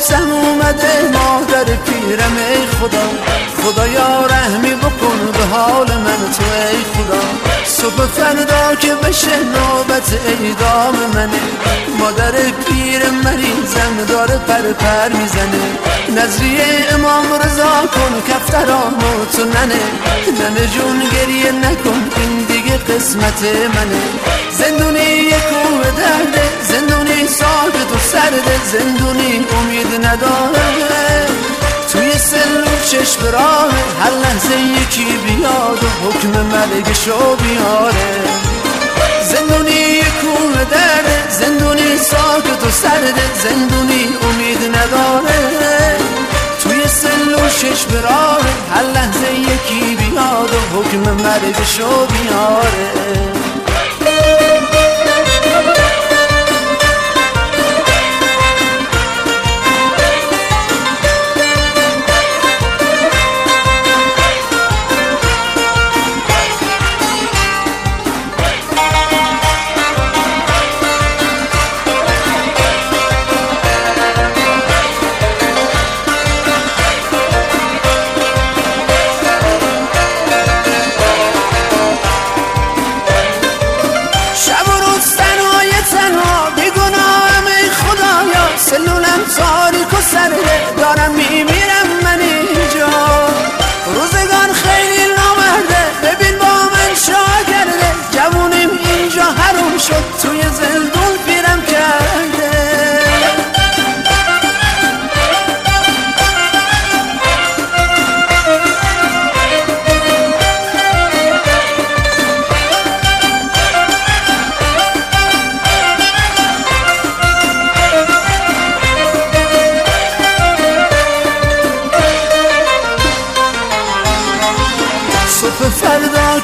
ملاقاتم اومده مادر پیرم ای خدا. خدایا رحمی بکن به حال من تو ای خدا. صبح فردا که بشه نوبت ایدام منه. مادر پیر مریضم داره پر پر می‌زنه. نظریه امام رضا کن کفترامو تو ننه ننه جون گریه نکن این دیگه قسمت منه. زندونی یک کوه درده زندونی ساکت و سرده زندونی امید نداره. توی سل و چشم راه هر لحظه یکی بیاد و حکم مرگشو بیاره. زندونی یک کوه درده زندونی ساکت و سرده زندونی امید نداره. توی سل و چشم راه هر لحظه یکی بیاد و حکم مرگشو بیاره.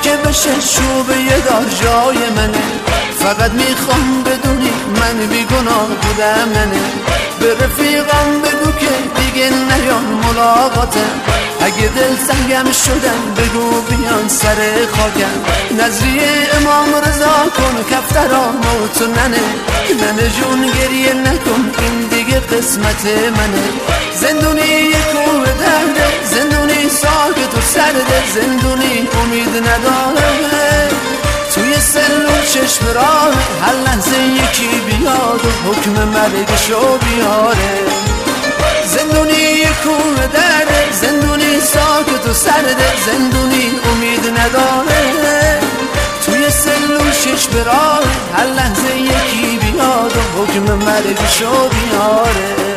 که بشه شوب یه دار جای منه. فقط می‌خوام بدونی من بیگناه بودم منه به رفیقم بگو که دیگه نیان ملاقاتم اگه دل سنگم شدم بگو بیان سر خاکم. نظریه امام رضا کن کفترامو تو ننه. ننه جون گریه نکن این دیگه قسمت منه. زندونی یه کوه درده زندونی ساکت و سرده زندونی امید نداره. توی سل و چشم راه هر لحظه یکی بیاد و حکم مرگشو بیاره. زندونی یه کوه درده زندونی ساکت و سرده زندونی امید نداره. توی سل و چشم راه هر لحظه یکی بیاد و حکم مرگشو بیاره.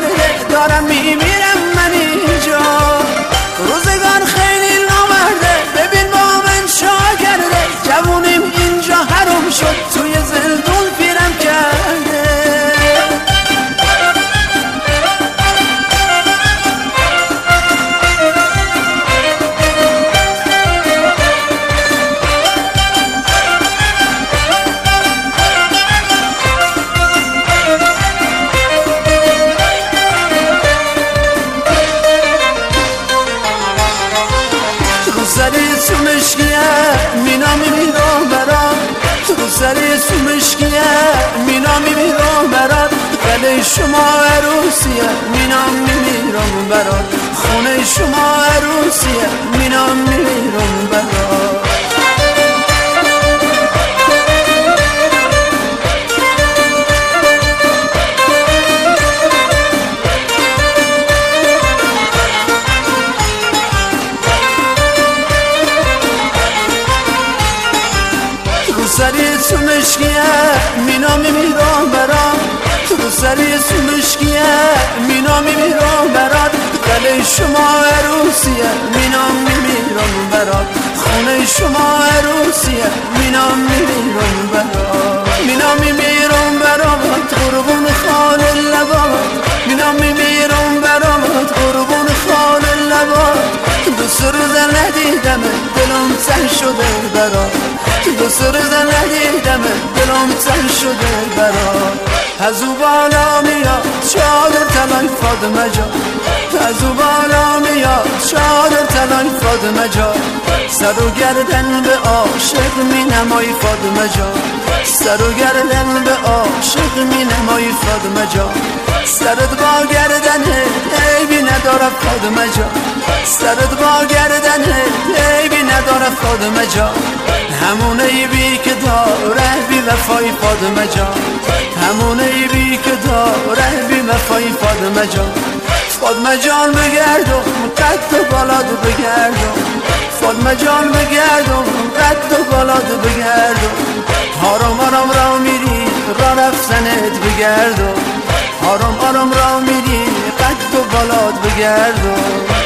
matter, it's gonna شما عروسیه مینا میمیرم برات خونه شما عروسیه مینا میمیرم برات سری سمشکیه مینا میمیرم رو سری سمشکیه مینا میمیرم برات. گله شما عروسیه. مینا میمیرم برات. خونه شما عروسیه. مینا میمیرم برات. مینا میمیرم برات. قربون خال لبات. مینا میمیرم برات. قربون خال لبات. دو روز ندیدم. دلم سن شده برات. دو روز ندیدم. دلم سن شده برات. از او بالا میاد چادر تلای فاطمه جان از او بالا میاد چادر تلای فاطمه جان سر و گردن به عاشق می نمایی فاطمه جان سر و گردن به عاشق می نمایی فاطمه جان سرت با گردنه عیبی نداره فاطمه جان سرت با گردنه عیبی نداره فاطمه جان همون عیبی که داره بی وفای فاطمه جان. همون عیبی که داره بی وفای فاطمه جان. فاطمه جان بگردم قد و بالاد بگردم. فاطمه جان بگردم قد و بالاد بگردم. هارم آرام را میری را رفتنت بگردم. آرام آرام را میری قد و بالاد بگردم.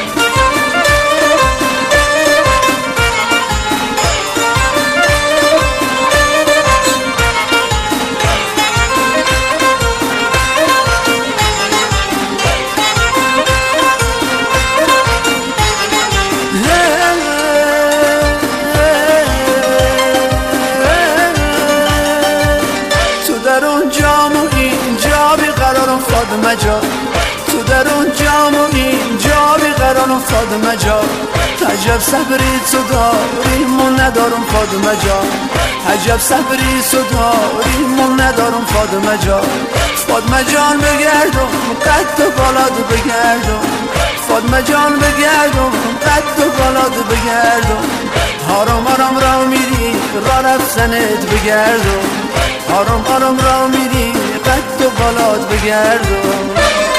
اینجا بیقرارم فاطمه جا تو در اون جام و اینجا بیقرارم فاطمه جا عجب صبری تو داری من ندارم فاطمه جا عجب صبری تو داری من ندارم فاطمه جا فاطمه جان بگردم قد و بالاد بگردم. فاطمه جان بگردم قد و بالاد بگردم. هارم آرام را میری را رفتنت بگردم. آرام آرام را میری بالات بگردم.